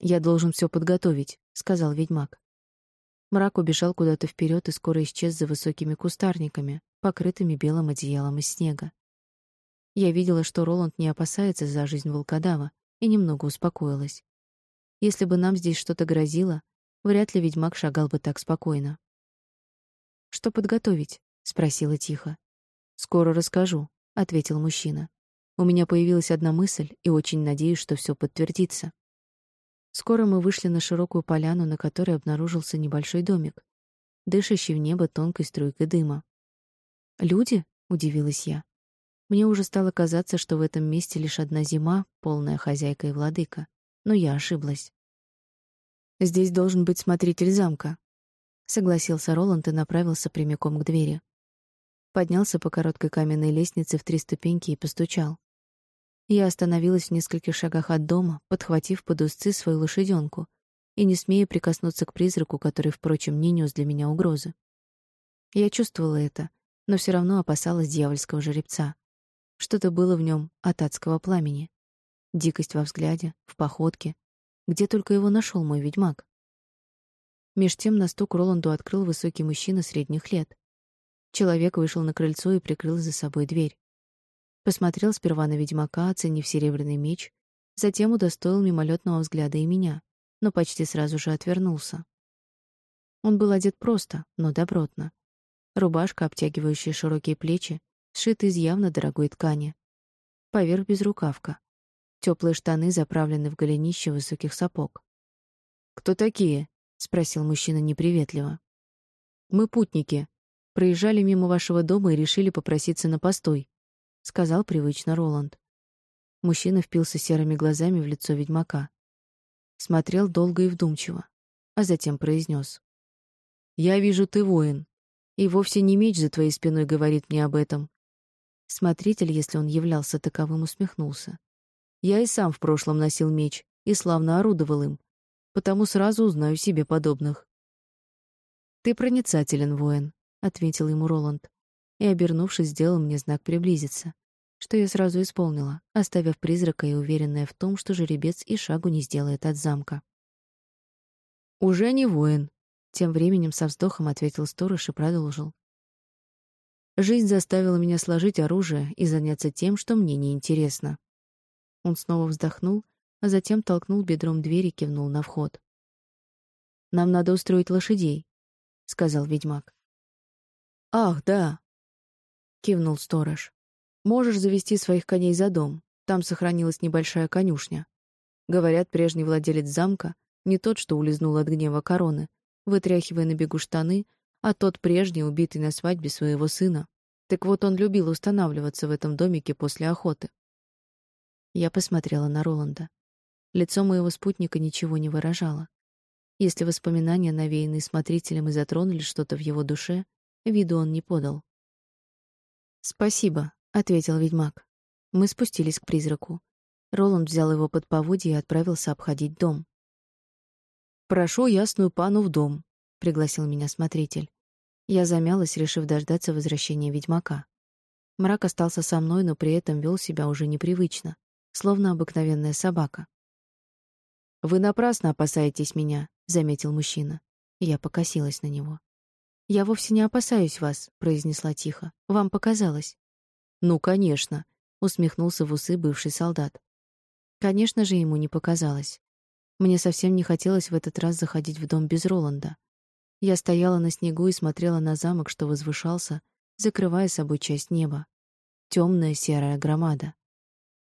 «Я должен все подготовить», — сказал ведьмак. Мрак убежал куда-то вперед и скоро исчез за высокими кустарниками, покрытыми белым одеялом из снега. Я видела, что Роланд не опасается за жизнь волкодава, и немного успокоилась. Если бы нам здесь что-то грозило, вряд ли ведьмак шагал бы так спокойно. «Что подготовить?» — спросила тихо. «Скоро расскажу», — ответил мужчина. «У меня появилась одна мысль, и очень надеюсь, что все подтвердится». Скоро мы вышли на широкую поляну, на которой обнаружился небольшой домик, дышащий в небо тонкой струйкой дыма. «Люди?» — удивилась я. Мне уже стало казаться, что в этом месте лишь одна зима, полная хозяйка и владыка. Но я ошиблась. «Здесь должен быть смотритель замка», — согласился Роланд и направился прямиком к двери. Поднялся по короткой каменной лестнице в три ступеньки и постучал. Я остановилась в нескольких шагах от дома, подхватив под узцы свою лошаденку и не смея прикоснуться к призраку, который, впрочем, не нес для меня угрозы. Я чувствовала это, но все равно опасалась дьявольского жеребца. Что-то было в нем от адского пламени. Дикость во взгляде, в походке. Где только его нашел мой ведьмак. Меж тем на стук Роланду открыл высокий мужчина средних лет. Человек вышел на крыльцо и прикрыл за собой дверь. Посмотрел сперва на ведьмака, оценив серебряный меч, затем удостоил мимолетного взгляда и меня, но почти сразу же отвернулся. Он был одет просто, но добротно. Рубашка, обтягивающая широкие плечи, сшита из явно дорогой ткани. Поверх безрукавка. Теплые штаны заправлены в голенище высоких сапог. «Кто такие?» — спросил мужчина неприветливо. «Мы путники. Проезжали мимо вашего дома и решили попроситься на постой», сказал привычно Роланд. Мужчина впился серыми глазами в лицо ведьмака. Смотрел долго и вдумчиво, а затем произнес: "Я вижу, ты воин, и вовсе не меч за твоей спиной говорит мне об этом". Смотритель, если он являлся таковым, усмехнулся. "Я и сам в прошлом носил меч и славно орудовал им, потому сразу узнаю себе подобных". "Ты проницателен, воин", ответил ему Роланд и, обернувшись, сделал мне знак приблизиться, что я сразу исполнила, оставив призрака и уверенная в том, что жеребец и шагу не сделает от замка. «Уже не воин», — тем временем со вздохом ответил сторож и продолжил. «Жизнь заставила меня сложить оружие и заняться тем, что мне не интересно. Он снова вздохнул, а затем толкнул бедром дверь и кивнул на вход. «Нам надо устроить лошадей», — сказал ведьмак. «Ах, да, кивнул сторож. Можешь завести своих коней за дом. Там сохранилась небольшая конюшня. Говорят, прежний владелец замка не тот, что улизнул от гнева короны, вытряхивая на бегу штаны, а тот прежний, убитый на свадьбе своего сына. Так вот он любил устанавливаться в этом домике после охоты. Я посмотрела на Роланда. Лицо моего спутника ничего не выражало. Если воспоминания, навеянные смотрителем, и затронули что-то в его душе, виду он не подал. «Спасибо», — ответил ведьмак. Мы спустились к призраку. Роланд взял его под поводья и отправился обходить дом. «Прошу ясную пану в дом», — пригласил меня смотритель. Я замялась, решив дождаться возвращения ведьмака. Мрак остался со мной, но при этом вел себя уже непривычно, словно обыкновенная собака. «Вы напрасно опасаетесь меня», — заметил мужчина. Я покосилась на него. «Я вовсе не опасаюсь вас», — произнесла тихо. «Вам показалось». «Ну, конечно», — усмехнулся в усы бывший солдат. Конечно же, ему не показалось. Мне совсем не хотелось в этот раз заходить в дом без Роланда. Я стояла на снегу и смотрела на замок, что возвышался, закрывая собой часть неба. Темная серая громада.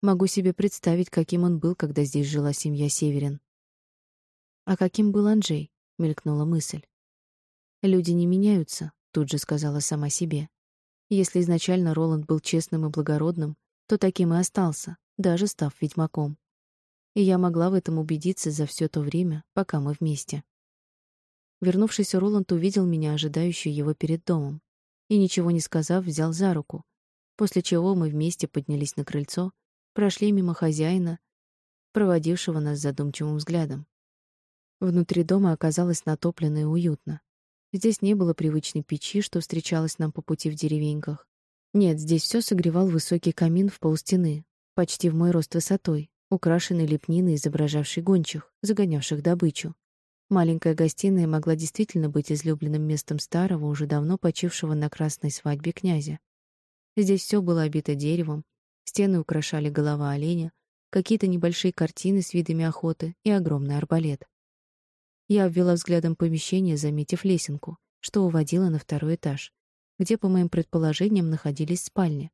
Могу себе представить, каким он был, когда здесь жила семья Северин. А каким был Анджей? мелькнула мысль. Люди не меняются, тут же сказала сама себе. Если изначально Роланд был честным и благородным, то таким и остался, даже став ведьмаком. И я могла в этом убедиться за все то время, пока мы вместе. Вернувшийся Роланд увидел меня, ожидающую его перед домом, и ничего не сказав, взял за руку, после чего мы вместе поднялись на крыльцо, прошли мимо хозяина, проводившего нас задумчивым взглядом. Внутри дома оказалось натоплено и уютно. Здесь не было привычной печи, что встречалась нам по пути в деревеньках. Нет, здесь все согревал высокий камин в полстены, почти в мой рост высотой, украшенный лепниной, изображавшей гончих, загонявших добычу. Маленькая гостиная могла действительно быть излюбленным местом старого, уже давно почившего на красной свадьбе князя. Здесь все было обито деревом, стены украшали голова оленя, какие-то небольшие картины с видами охоты и огромный арбалет. Я обвела взглядом помещение, заметив лесенку, что уводила на второй этаж, где, по моим предположениям, находились спальни.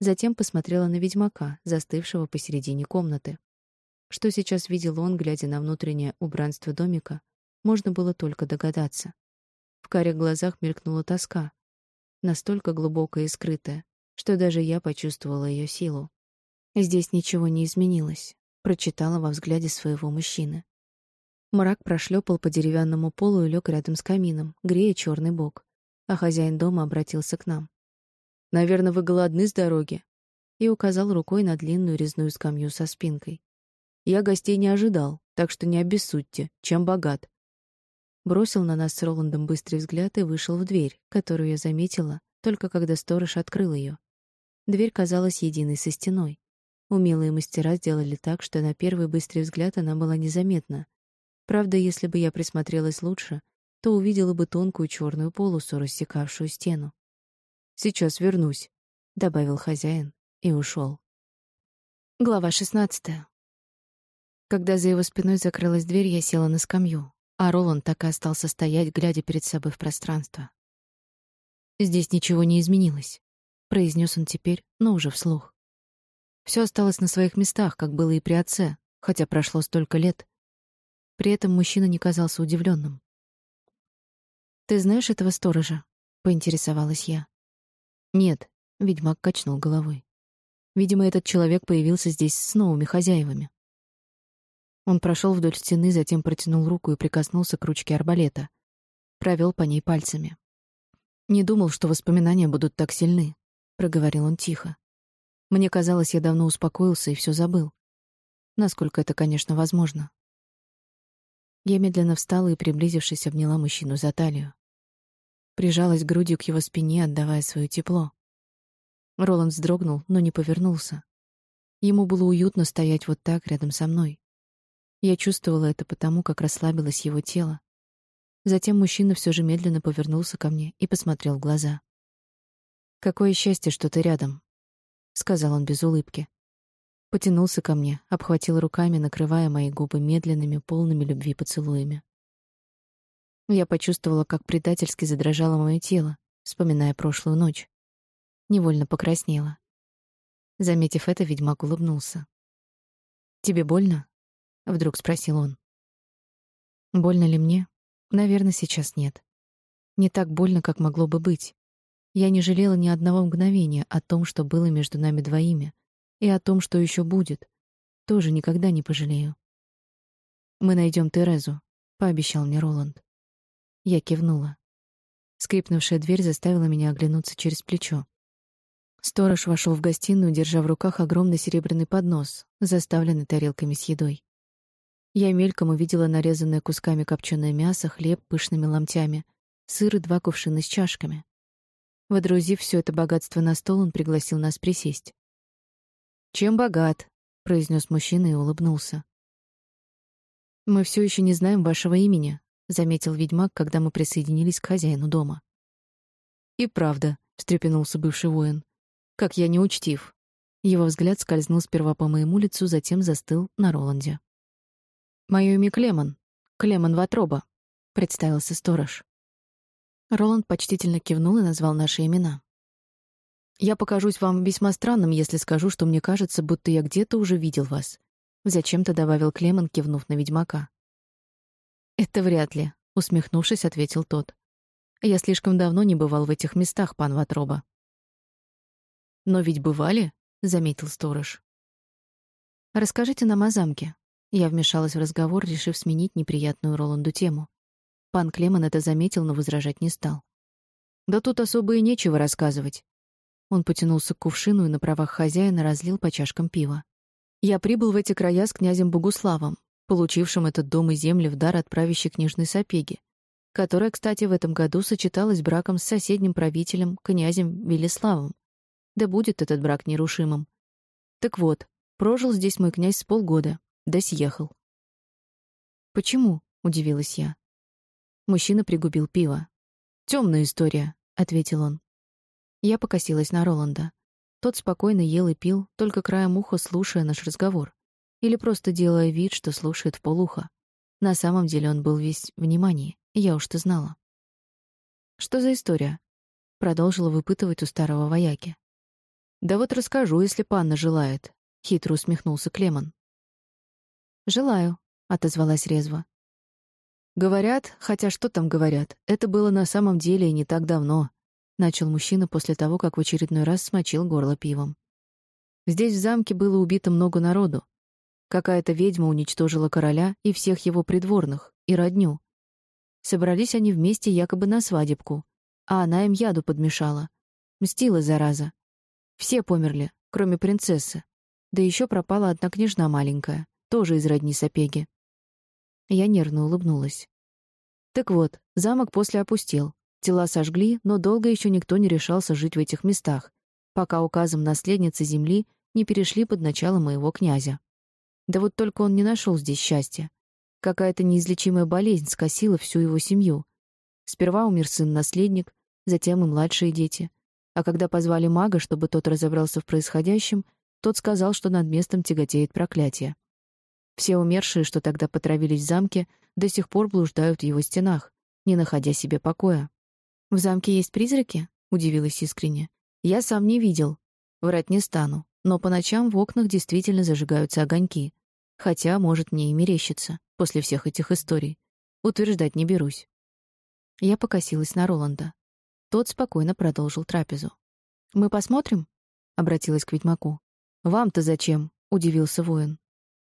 Затем посмотрела на ведьмака, застывшего посередине комнаты. Что сейчас видел он, глядя на внутреннее убранство домика, можно было только догадаться. В карих глазах мелькнула тоска, настолько глубокая и скрытая, что даже я почувствовала ее силу. Здесь ничего не изменилось, прочитала во взгляде своего мужчины. Мрак прошлепал по деревянному полу и лег рядом с камином, грея черный бок, а хозяин дома обратился к нам. Наверное, вы голодны с дороги, и указал рукой на длинную резную скамью со спинкой. Я гостей не ожидал, так что не обессудьте, чем богат. Бросил на нас с Роландом быстрый взгляд и вышел в дверь, которую я заметила, только когда сторож открыл ее. Дверь казалась единой со стеной. Умелые мастера сделали так, что на первый быстрый взгляд она была незаметна. Правда, если бы я присмотрелась лучше, то увидела бы тонкую черную полосу, рассекавшую стену. Сейчас вернусь, добавил хозяин и ушел. Глава 16. Когда за его спиной закрылась дверь, я села на скамью, а Роланд так и остался стоять, глядя перед собой в пространство. Здесь ничего не изменилось, произнес он теперь, но уже вслух. Все осталось на своих местах, как было и при отце, хотя прошло столько лет. При этом мужчина не казался удивленным. Ты знаешь этого сторожа? поинтересовалась я. Нет, ведьмак качнул головой. Видимо, этот человек появился здесь с новыми хозяевами. Он прошел вдоль стены, затем протянул руку и прикоснулся к ручке арбалета. Провел по ней пальцами. «Не думал, что воспоминания будут так сильны», — проговорил он тихо. «Мне казалось, я давно успокоился и все забыл. Насколько это, конечно, возможно». Я медленно встала и, приблизившись, обняла мужчину за талию прижалась грудью к его спине, отдавая свое тепло. Роланд вздрогнул, но не повернулся. Ему было уютно стоять вот так рядом со мной. Я чувствовала это потому, как расслабилось его тело. Затем мужчина все же медленно повернулся ко мне и посмотрел в глаза. «Какое счастье, что ты рядом», — сказал он без улыбки. Потянулся ко мне, обхватил руками, накрывая мои губы медленными, полными любви поцелуями. Я почувствовала, как предательски задрожало мое тело, вспоминая прошлую ночь. Невольно покраснела. Заметив это, ведьмак улыбнулся. «Тебе больно?» — вдруг спросил он. «Больно ли мне? Наверное, сейчас нет. Не так больно, как могло бы быть. Я не жалела ни одного мгновения о том, что было между нами двоими, и о том, что еще будет. Тоже никогда не пожалею. «Мы найдем Терезу», — пообещал мне Роланд. Я кивнула. Скрипнувшая дверь заставила меня оглянуться через плечо. Сторож вошел в гостиную, держа в руках огромный серебряный поднос, заставленный тарелками с едой. Я мельком увидела нарезанное кусками копченое мясо, хлеб пышными ломтями, сыр и два кувшина с чашками. Водрузив все это богатство на стол, он пригласил нас присесть. «Чем богат?» — произнес мужчина и улыбнулся. «Мы все еще не знаем вашего имени», заметил ведьмак, когда мы присоединились к хозяину дома. И правда, встрепенулся бывший воин. Как я не учтив. Его взгляд скользнул сперва по моему лицу, затем застыл на Роланде. Моё имя Клемон, Клемон Ватроба, представился сторож. Роланд почтительно кивнул и назвал наши имена. Я покажусь вам весьма странным, если скажу, что мне кажется, будто я где-то уже видел вас. Зачем-то добавил Клемон, кивнув на ведьмака. Это вряд ли, усмехнувшись, ответил тот. Я слишком давно не бывал в этих местах, пан Ватроба. Но ведь бывали, заметил сторож. Расскажите нам о замке. Я вмешалась в разговор, решив сменить неприятную Роланду тему. Пан Клемон это заметил, но возражать не стал. Да тут особо и нечего рассказывать. Он потянулся к кувшину и на правах хозяина разлил по чашкам пива. Я прибыл в эти края с князем Богуславом, получившим этот дом и земли в дар от правящей княжны Сапеги, которая, кстати, в этом году сочеталась браком с соседним правителем, князем Велиславом. Да будет этот брак нерушимым. Так вот, Прожил здесь мой князь с полгода, да съехал. Почему? удивилась я. Мужчина пригубил пиво. Темная история, ответил он. Я покосилась на Роланда. Тот спокойно ел и пил, только краем уха слушая наш разговор, или просто делая вид, что слушает в полухо. На самом деле он был весь внимание, я уж-то знала. Что за история? продолжила выпытывать у старого вояки. Да вот расскажу, если панна желает, хитро усмехнулся Клемон. Желаю, отозвалась резво. Говорят, хотя что там говорят, это было на самом деле и не так давно, начал мужчина после того, как в очередной раз смочил горло пивом. Здесь в замке было убито много народу. Какая-то ведьма уничтожила короля и всех его придворных, и родню. Собрались они вместе якобы на свадебку, а она им яду подмешала. Мстила, зараза. Все померли, кроме принцессы. Да еще пропала одна княжна маленькая, тоже из родни Сапеги. Я нервно улыбнулась. Так вот, замок после опустел. Тела сожгли, но долго еще никто не решался жить в этих местах, пока указом наследницы земли не перешли под начало моего князя. Да вот только он не нашел здесь счастья. Какая-то неизлечимая болезнь скосила всю его семью. Сперва умер сын-наследник, затем и младшие дети. А когда позвали мага, чтобы тот разобрался в происходящем, тот сказал, что над местом тяготеет проклятие. Все умершие, что тогда потравились в замке, до сих пор блуждают в его стенах, не находя себе покоя. «В замке есть призраки?» — удивилась искренне. «Я сам не видел. Врать не стану. Но по ночам в окнах действительно зажигаются огоньки. Хотя, может, мне и мерещится, после всех этих историй. Утверждать не берусь». Я покосилась на Роланда. Тот спокойно продолжил трапезу. «Мы посмотрим?» — обратилась к ведьмаку. «Вам-то зачем?» — удивился воин.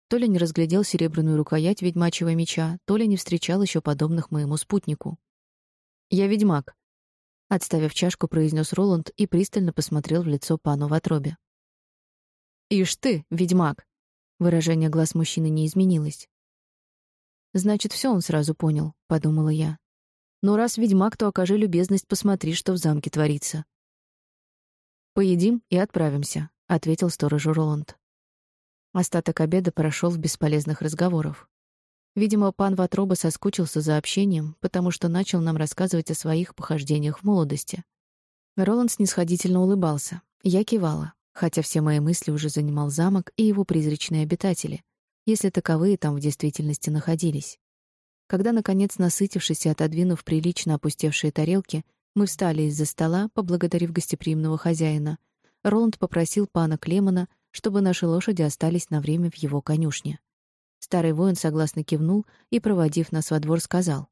То ли не разглядел серебряную рукоять ведьмачьего меча, то ли не встречал еще подобных моему спутнику. «Я ведьмак», — отставив чашку, произнес Роланд и пристально посмотрел в лицо пану в отробе. «Ишь ты, ведьмак!» Выражение глаз мужчины не изменилось. «Значит, все он сразу понял», — подумала я. «Но раз ведьмак, то окажи любезность, посмотри, что в замке творится». «Поедим и отправимся», — ответил сторожу Роланд. Остаток обеда прошел в бесполезных разговоров. Видимо, пан Ватроба соскучился за общением, потому что начал нам рассказывать о своих похождениях в молодости. Роланд снисходительно улыбался. Я кивала, хотя все мои мысли уже занимал замок и его призрачные обитатели, если таковые там в действительности находились. Когда, наконец, насытившись и отодвинув прилично опустевшие тарелки, мы встали из-за стола, поблагодарив гостеприимного хозяина, Роланд попросил пана Клемона чтобы наши лошади остались на время в его конюшне. Старый воин согласно кивнул и, проводив нас во двор, сказал: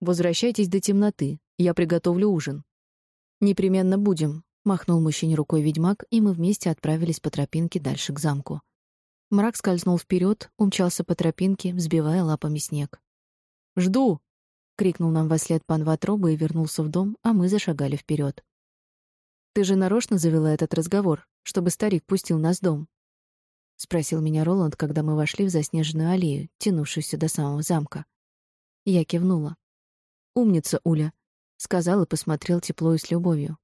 "Возвращайтесь до темноты, я приготовлю ужин". "Непременно будем", махнул мужчине рукой ведьмак, и мы вместе отправились по тропинке дальше к замку. Мрак скользнул вперед, умчался по тропинке, взбивая лапами снег. "Жду!" крикнул нам вслед пан Ватроба и вернулся в дом, а мы зашагали вперед. Ты же нарочно завела этот разговор, чтобы старик пустил нас в дом?» — спросил меня Роланд, когда мы вошли в заснеженную аллею, тянувшуюся до самого замка. Я кивнула. «Умница, Уля», — сказал и посмотрел тепло и с любовью.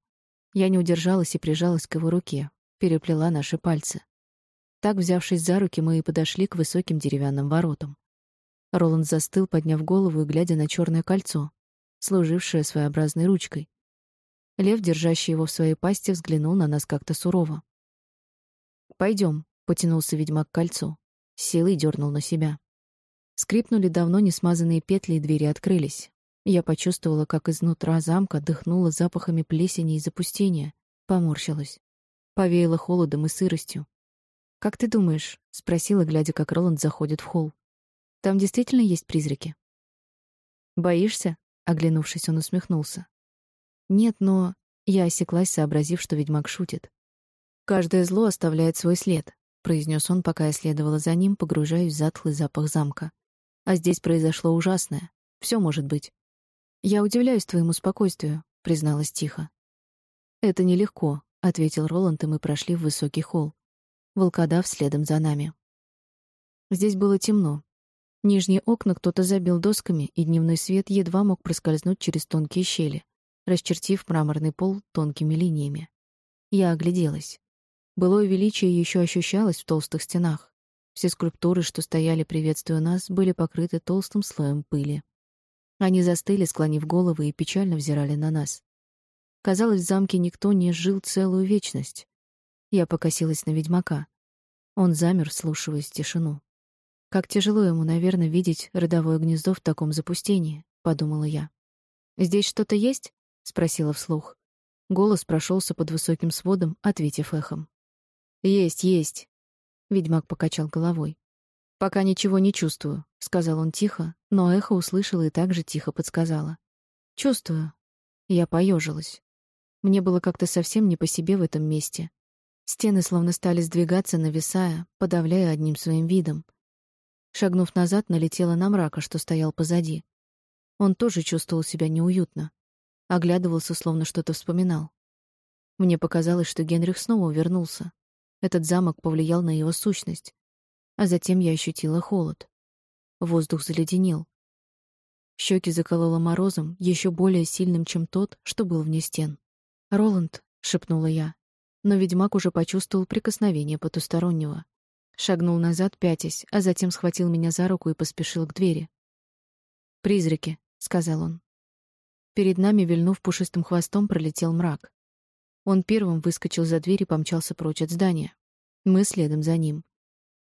Я не удержалась и прижалась к его руке, переплела наши пальцы. Так, взявшись за руки, мы и подошли к высоким деревянным воротам. Роланд застыл, подняв голову и глядя на черное кольцо, служившее своеобразной ручкой. Лев, держащий его в своей пасти, взглянул на нас как-то сурово. Пойдем, потянулся ведьмак к кольцу. силой дернул на себя. Скрипнули давно не смазанные петли, и двери открылись. Я почувствовала, как изнутра замка дыхнуло запахами плесени и запустения, поморщилась. Повеяло холодом и сыростью. «Как ты думаешь?» — спросила, глядя, как Роланд заходит в холл. «Там действительно есть призраки?» «Боишься?» — оглянувшись, он усмехнулся. «Нет, но...» Я осеклась, сообразив, что ведьмак шутит. «Каждое зло оставляет свой след», — произнес он, пока я следовала за ним, погружаясь в затхлый запах замка. «А здесь произошло ужасное. Все может быть». «Я удивляюсь твоему спокойствию», — призналась тихо. «Это нелегко», — ответил Роланд, и мы прошли в высокий холл. Волкодав следом за нами. Здесь было темно. Нижние окна кто-то забил досками, и дневной свет едва мог проскользнуть через тонкие щели, расчертив мраморный пол тонкими линиями. Я огляделась. Былое величие еще ощущалось в толстых стенах. Все скульптуры, что стояли, приветствуя нас, были покрыты толстым слоем пыли. Они застыли, склонив головы, и печально взирали на нас. Казалось, в замке никто не жил целую вечность. Я покосилась на ведьмака. Он замер, вслушиваясь в тишину. Как тяжело ему, наверное, видеть родовое гнездо в таком запустении, подумала я. Здесь что-то есть? спросила вслух. Голос прошелся под высоким сводом, ответив эхом. Есть, есть. Ведьмак покачал головой. Пока ничего не чувствую, сказал он тихо, но эхо услышало и также тихо подсказало. Чувствую. Я поежилась. Мне было как-то совсем не по себе в этом месте. Стены словно стали сдвигаться, нависая, подавляя одним своим видом. Шагнув назад, налетела на мрака, что стоял позади. Он тоже чувствовал себя неуютно. Оглядывался, словно что-то вспоминал. Мне показалось, что Генрих снова вернулся. Этот замок повлиял на его сущность. А затем я ощутила холод. Воздух заледенел. Щеки закололо морозом, еще более сильным, чем тот, что был вне стен. «Роланд», — шепнула я. Но ведьмак уже почувствовал прикосновение потустороннего. Шагнул назад, пятясь, а затем схватил меня за руку и поспешил к двери. «Призраки», — сказал он. Перед нами, вильнув пушистым хвостом, пролетел мрак. Он первым выскочил за дверь и помчался прочь от здания. Мы следом за ним.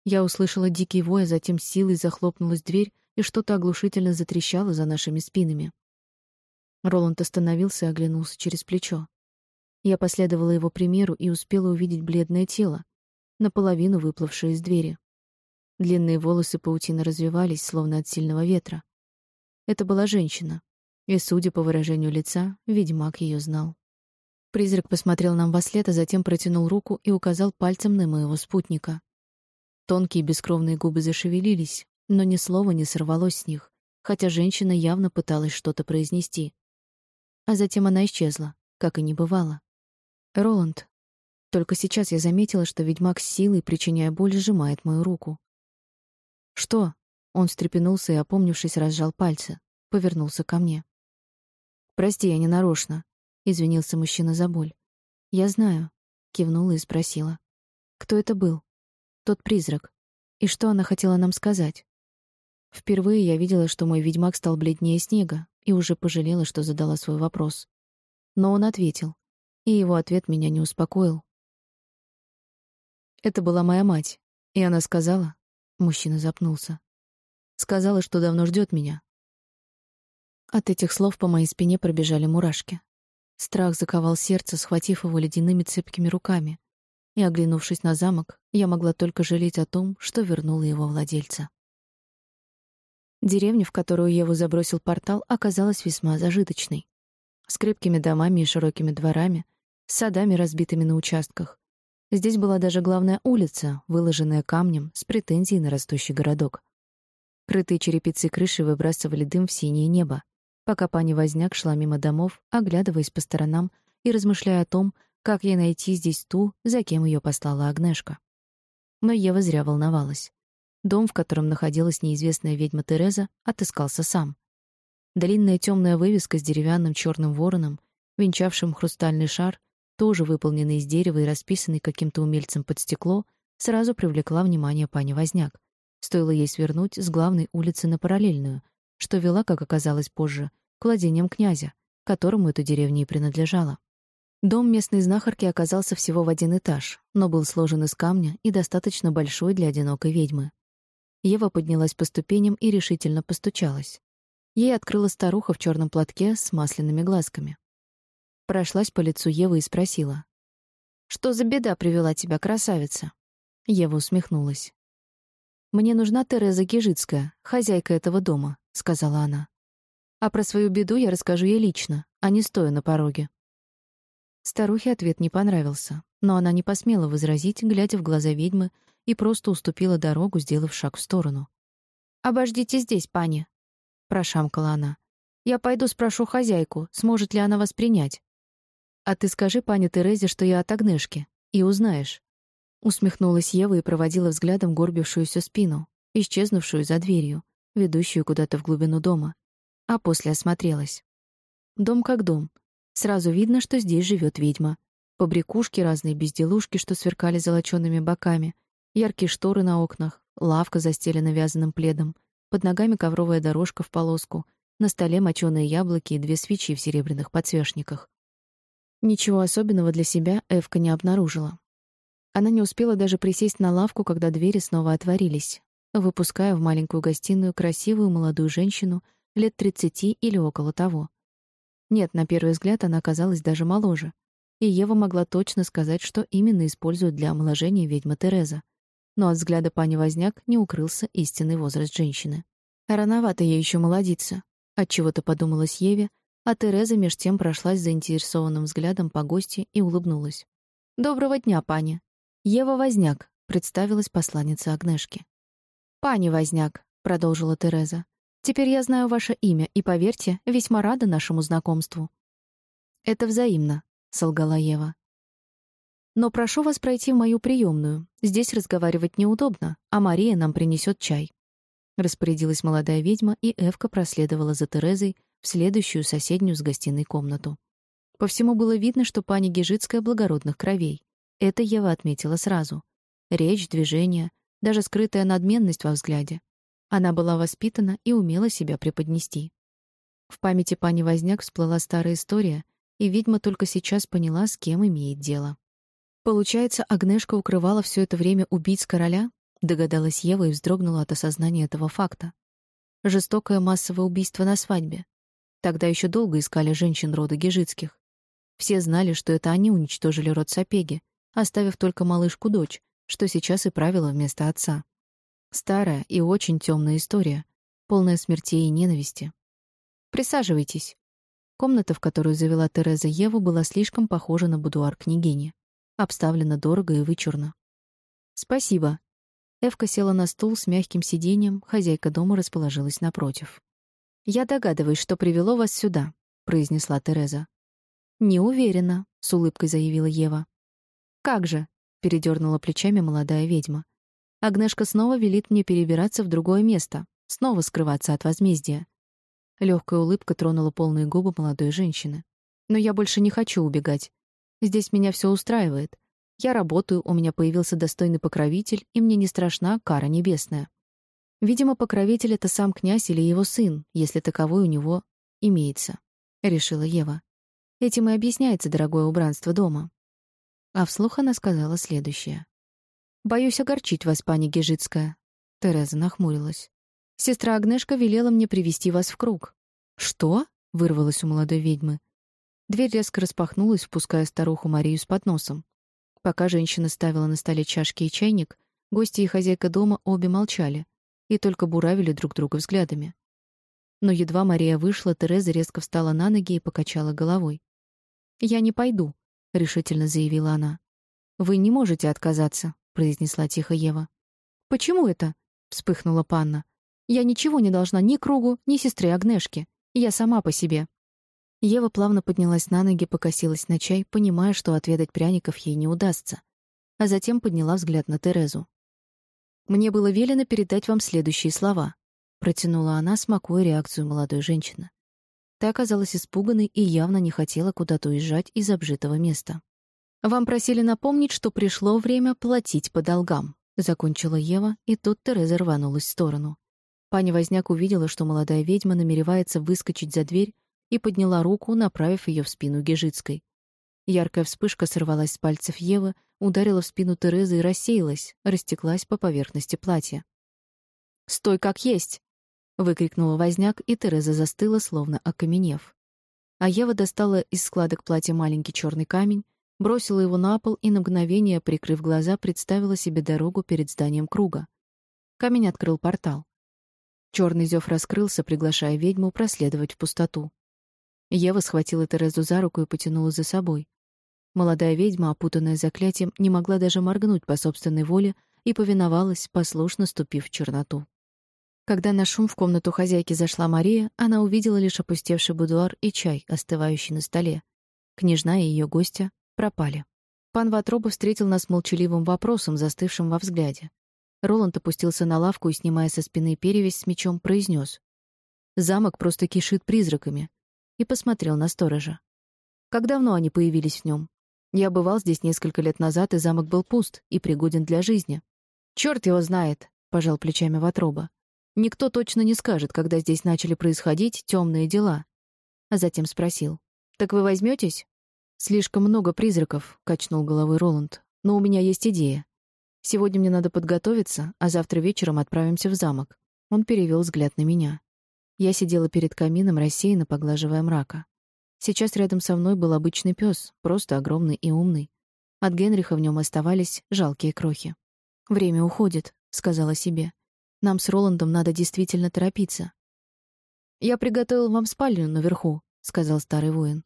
Я услышала дикий вой, а затем силой захлопнулась дверь, и что-то оглушительно затрещало за нашими спинами. Роланд остановился и оглянулся через плечо. Я последовала его примеру и успела увидеть бледное тело, наполовину выплывшее из двери. Длинные волосы паутины развивались, словно от сильного ветра. Это была женщина, и, судя по выражению лица, ведьмак ее знал. Призрак посмотрел нам во след, а затем протянул руку и указал пальцем на моего спутника. Тонкие бескровные губы зашевелились, но ни слова не сорвалось с них, хотя женщина явно пыталась что-то произнести. А затем она исчезла, как и не бывало. Роланд, только сейчас я заметила, что ведьмак с силой, причиняя боль, сжимает мою руку. «Что?» Он встрепенулся и, опомнившись, разжал пальцы. Повернулся ко мне. «Прости, я не нарочно», — извинился мужчина за боль. «Я знаю», — кивнула и спросила. «Кто это был? Тот призрак. И что она хотела нам сказать?» Впервые я видела, что мой ведьмак стал бледнее снега, и уже пожалела, что задала свой вопрос. Но он ответил, и его ответ меня не успокоил. Это была моя мать, и она сказала, мужчина запнулся. Сказала, что давно ждет меня. От этих слов по моей спине пробежали мурашки. Страх заковал сердце, схватив его ледяными цепкими руками. И оглянувшись на замок, я могла только жалеть о том, что вернула его владельца. Деревня, в которую Еву забросил портал, оказалась весьма зажиточной. С крепкими домами и широкими дворами, с садами, разбитыми на участках, Здесь была даже главная улица, выложенная камнем, с претензией на растущий городок. Крытые черепицы крыши выбрасывали дым в синее небо, пока пани Возняк шла мимо домов, оглядываясь по сторонам и размышляя о том, как ей найти здесь ту, за кем ее послала Агнешка. Но Ева зря волновалась. Дом, в котором находилась неизвестная ведьма Тереза, отыскался сам. Длинная темная вывеска с деревянным черным вороном, венчавшим хрустальный шар, тоже выполненный из дерева и расписанный каким-то умельцем под стекло, сразу привлекла внимание пани Возняк. Стоило ей свернуть с главной улицы на параллельную, что вела, как оказалось позже, к владениям князя, которому эта деревня и принадлежала. Дом местной знахарки оказался всего в один этаж, но был сложен из камня и достаточно большой для одинокой ведьмы. Ева поднялась по ступеням и решительно постучалась. Ей открыла старуха в черном платке с масляными глазками. Прошлась по лицу Евы и спросила. «Что за беда привела тебя, красавица?» Ева усмехнулась. «Мне нужна Тереза Гижицкая, хозяйка этого дома», — сказала она. «А про свою беду я расскажу ей лично, а не стоя на пороге». Старухе ответ не понравился, но она не посмела возразить, глядя в глаза ведьмы, и просто уступила дорогу, сделав шаг в сторону. «Обождите здесь, пани», — прошамкала она. «Я пойду спрошу хозяйку, сможет ли она вас принять». «А ты скажи пане Терезе, что я от Агнешки, и узнаешь». Усмехнулась Ева и проводила взглядом горбившуюся спину, исчезнувшую за дверью, ведущую куда-то в глубину дома, а после осмотрелась. Дом как дом. Сразу видно, что здесь живет ведьма. Побрякушки, разные безделушки, что сверкали золочёными боками, яркие шторы на окнах, лавка, застелена вязаным пледом, под ногами ковровая дорожка в полоску, на столе моченые яблоки и две свечи в серебряных подсвечниках. Ничего особенного для себя Эвка не обнаружила. Она не успела даже присесть на лавку, когда двери снова отворились, выпуская в маленькую гостиную красивую молодую женщину лет тридцати или около того. Нет, на первый взгляд она казалась даже моложе, и Ева могла точно сказать, что именно использует для омоложения ведьма Тереза. Но от взгляда пани Возняк не укрылся истинный возраст женщины. Рановато ей еще молодиться, отчего-то подумалось Еве, а Тереза меж тем прошлась заинтересованным взглядом по гости и улыбнулась. «Доброго дня, пани!» «Ева Возняк», — представилась посланница Агнешки. «Пани Возняк», — продолжила Тереза. «Теперь я знаю ваше имя и, поверьте, весьма рада нашему знакомству». «Это взаимно», — солгала Ева. «Но прошу вас пройти в мою приемную. Здесь разговаривать неудобно, а Мария нам принесет чай». Распорядилась молодая ведьма, и Эвка проследовала за Терезой в следующую соседнюю с гостиной комнату. По всему было видно, что пани Гижицкая благородных кровей. Это Ева отметила сразу. Речь, движение, даже скрытая надменность во взгляде. Она была воспитана и умела себя преподнести. В памяти пани Возняк всплыла старая история, и ведьма только сейчас поняла, с кем имеет дело. Получается, Агнешка укрывала все это время убийц короля? Догадалась Ева и вздрогнула от осознания этого факта. Жестокое массовое убийство на свадьбе. Тогда еще долго искали женщин рода Гежицких. Все знали, что это они уничтожили род Сапеги, оставив только малышку-дочь, что сейчас и правила вместо отца. Старая и очень темная история, полная смертей и ненависти. Присаживайтесь. Комната, в которую завела Тереза Еву, была слишком похожа на будуар княгини. Обставлена дорого и вычурно. «Спасибо». Эвка села на стул с мягким сиденьем, хозяйка дома расположилась напротив. «Я догадываюсь, что привело вас сюда», — произнесла Тереза. «Не уверена», — с улыбкой заявила Ева. «Как же?» — передернула плечами молодая ведьма. «Агнешка снова велит мне перебираться в другое место, снова скрываться от возмездия. Легкая улыбка тронула полные губы молодой женщины. Но я больше не хочу убегать. Здесь меня все устраивает. Я работаю, у меня появился достойный покровитель, и мне не страшна кара небесная. Видимо, покровитель — это сам князь или его сын, если таковой у него имеется, — решила Ева. Этим и объясняется дорогое убранство дома. А вслух она сказала следующее. «Боюсь огорчить вас, пани Гежицкая». Тереза нахмурилась. Сестра Агнешка велела мне привести вас в круг. Что? вырвалось у молодой ведьмы. Дверь резко распахнулась, впуская старуху Марию с подносом. Пока женщина ставила на столе чашки и чайник, гости и хозяйка дома обе молчали и только буравили друг друга взглядами. Но едва Мария вышла, Тереза резко встала на ноги и покачала головой. «Я не пойду», — решительно заявила она. «Вы не можете отказаться», — произнесла тихо Ева. «Почему это?» — вспыхнула панна. Я ничего не должна ни кругу, ни сестре Агнешке. Я сама по себе. Ева плавно поднялась на ноги, покосилась на чай, понимая, что отведать пряников ей не удастся, а затем подняла взгляд на Терезу. Мне было велено передать вам следующие слова, протянула она, смакуя реакцию молодой женщины. Та оказалась испуганной и явно не хотела куда-то уезжать из обжитого места. Вам просили напомнить, что пришло время платить по долгам, закончила Ева, и тут Тереза рванулась в сторону. Паня Возняк увидела, что молодая ведьма намеревается выскочить за дверь и подняла руку, направив ее в спину Гежицкой. Яркая вспышка сорвалась с пальцев Евы, ударила в спину Терезы и рассеялась, растеклась по поверхности платья. «Стой как есть!» — выкрикнула Возняк, и Тереза застыла, словно окаменев. А Ева достала из складок платья маленький черный камень, бросила его на пол и на мгновение, прикрыв глаза, представила себе дорогу перед зданием круга. Камень открыл портал. Черный зев раскрылся, приглашая ведьму проследовать в пустоту. Ева схватила Терезу за руку и потянула за собой. Молодая ведьма, опутанная заклятием, не могла даже моргнуть по собственной воле и повиновалась, послушно ступив в черноту. Когда на шум в комнату хозяйки зашла Мария, она увидела лишь опустевший будуар и чай, остывающий на столе. Княжна и ее гостья пропали. Пан Ватроба встретил нас молчаливым вопросом, застывшим во взгляде. Роланд опустился на лавку и, снимая со спины перевязь с мечом, произнес: «Замок просто кишит призраками», и посмотрел на сторожа. «Как давно они появились в нем? Я бывал здесь несколько лет назад, и замок был пуст и пригоден для жизни. Черт его знает, пожал плечами Ватроба. Никто точно не скажет, когда здесь начали происходить темные дела. А затем спросил: "Так вы возьметесь? Слишком много призраков, качнул головой Роланд. Но у меня есть идея. Сегодня мне надо подготовиться, а завтра вечером отправимся в замок. Он перевел взгляд на меня. Я сидела перед камином, рассеянно поглаживая мрака. Сейчас рядом со мной был обычный пес, просто огромный и умный. От Генриха в нем оставались жалкие крохи. «Время уходит», — сказала себе. «Нам с Роландом надо действительно торопиться». «Я приготовил вам спальню наверху», — сказал старый воин.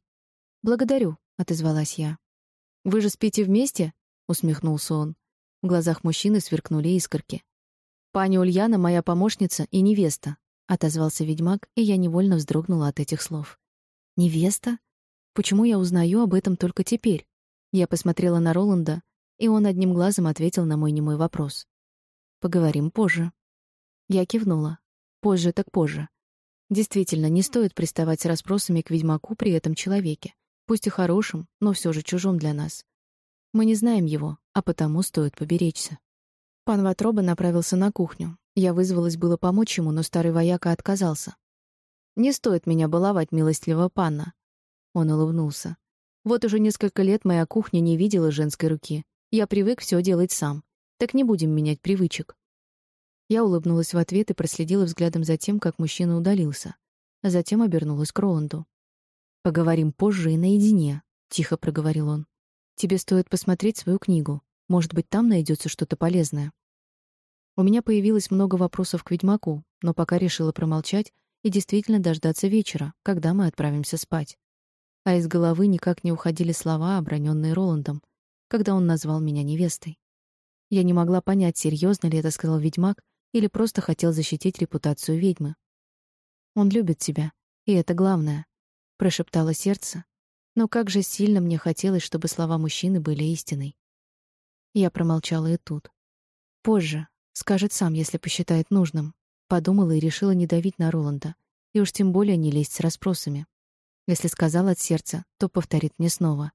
«Благодарю», — отозвалась я. «Вы же спите вместе?» — усмехнулся он. В глазах мужчины сверкнули искорки. «Пани Ульяна — моя помощница и невеста», — отозвался ведьмак, и я невольно вздрогнула от этих слов. «Невеста? Почему я узнаю об этом только теперь?» Я посмотрела на Роланда, и он одним глазом ответил на мой немой вопрос. «Поговорим позже». Я кивнула. «Позже так позже». Действительно, не стоит приставать с расспросами к ведьмаку при этом человеке, пусть и хорошем, но все же чужом для нас. Мы не знаем его, а потому стоит поберечься. Пан Ватроба направился на кухню. Я вызвалась было помочь ему, но старый вояка отказался. «Не стоит меня баловать, милостливого панна». Он улыбнулся. «Вот уже несколько лет моя кухня не видела женской руки. Я привык все делать сам. Так не будем менять привычек». Я улыбнулась в ответ и проследила взглядом за тем, как мужчина удалился. А затем обернулась к Роланду. «Поговорим позже и наедине», — тихо проговорил он. «Тебе стоит посмотреть свою книгу. Может быть, там найдется что-то полезное. У меня появилось много вопросов к ведьмаку, но пока решила промолчать и действительно дождаться вечера, когда мы отправимся спать. А из головы никак не уходили слова, оброненные Роландом, когда он назвал меня невестой. Я не могла понять, серьезно ли это сказал ведьмак или просто хотел защитить репутацию ведьмы. Он любит тебя, и это главное, прошептало сердце. Но как же сильно мне хотелось, чтобы слова мужчины были истиной. Я промолчала и тут. Позже, скажет сам, если посчитает нужным. Подумала и решила не давить на Роланда, и уж тем более не лезть с расспросами. Если сказал от сердца, то повторит мне снова.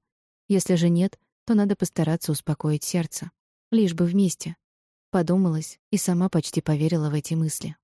Если же нет, то надо постараться успокоить сердце. Лишь бы вместе. Подумалась и сама почти поверила в эти мысли.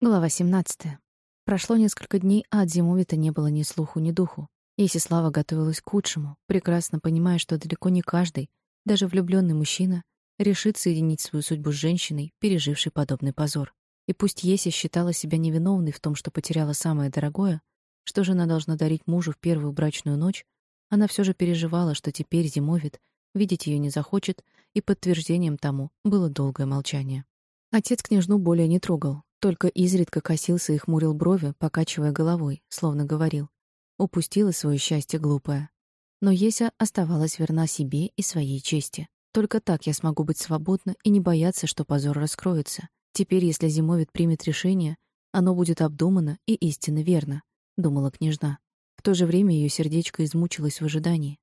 Глава 17. Прошло несколько дней, а от Зимовита не было ни слуху, ни духу. Есислава готовилась к худшему, прекрасно понимая, что далеко не каждый, даже влюбленный мужчина решит соединить свою судьбу с женщиной, пережившей подобный позор. И пусть Еся считала себя невиновной в том, что потеряла самое дорогое, что жена должна дарить мужу в первую брачную ночь, она все же переживала, что теперь Зимовит видеть ее не захочет, и подтверждением тому было долгое молчание. Отец княжну более не трогал, только изредка косился и хмурил брови, покачивая головой, словно говорил: "Упустила свое счастье глупая". Но Еся оставалась верна себе и своей чести. Только так я смогу быть свободна и не бояться, что позор раскроется. Теперь, если Зимовит примет решение, оно будет обдумано и истинно верно, думала княжна. В то же время ее сердечко измучилось в ожидании.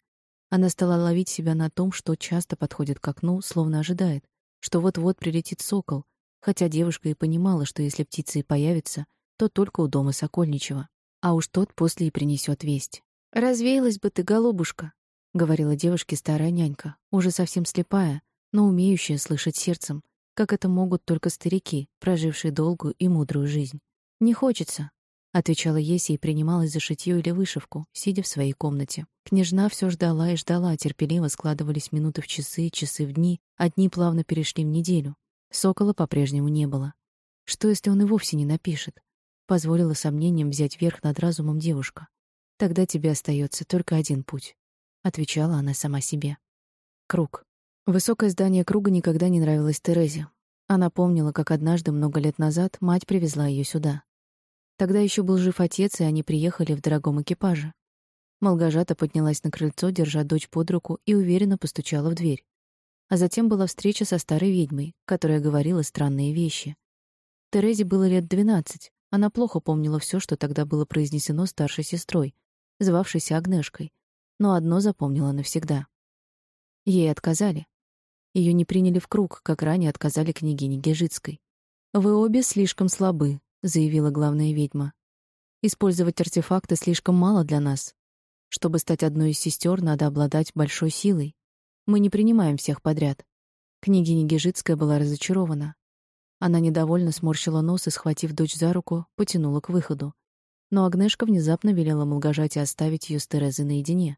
Она стала ловить себя на том, что часто подходит к окну, словно ожидает, что вот-вот прилетит сокол, хотя девушка и понимала, что если птица и появится, то только у дома Сокольничего, а уж тот после и принесет весть. «Развеялась бы ты, голубушка», — говорила девушке старая нянька, уже совсем слепая, но умеющая слышать сердцем, как это могут только старики, прожившие долгую и мудрую жизнь. «Не хочется», — отвечала Еся и принималась за шитьё или вышивку, сидя в своей комнате. Княжна все ждала и ждала, терпеливо складывались минуты в часы, часы в дни, а дни плавно перешли в неделю. Сокола по-прежнему не было. Что, если он и вовсе не напишет? Позволила сомнением взять верх над разумом девушка. Тогда тебе остается только один путь, отвечала она сама себе. Круг. Высокое здание круга никогда не нравилось Терезе. Она помнила, как однажды много лет назад мать привезла ее сюда. Тогда еще был жив отец, и они приехали в дорогом экипаже. Малгажата поднялась на крыльцо, держа дочь под руку, и уверенно постучала в дверь. А затем была встреча со старой ведьмой, которая говорила странные вещи. Терезе было лет двенадцать. Она плохо помнила все, что тогда было произнесено старшей сестрой, звавшейся Агнешкой, но одно запомнила навсегда. Ей отказали. Ее не приняли в круг, как ранее отказали княгине Гежицкой. «Вы обе слишком слабы», — заявила главная ведьма. «Использовать артефакты слишком мало для нас. Чтобы стать одной из сестер, надо обладать большой силой. Мы не принимаем всех подряд. Княгиня Гижицкая была разочарована. Она недовольно сморщила нос и, схватив дочь за руку, потянула к выходу. Но Агнешка внезапно велела Молгожате оставить ее с Терезой наедине.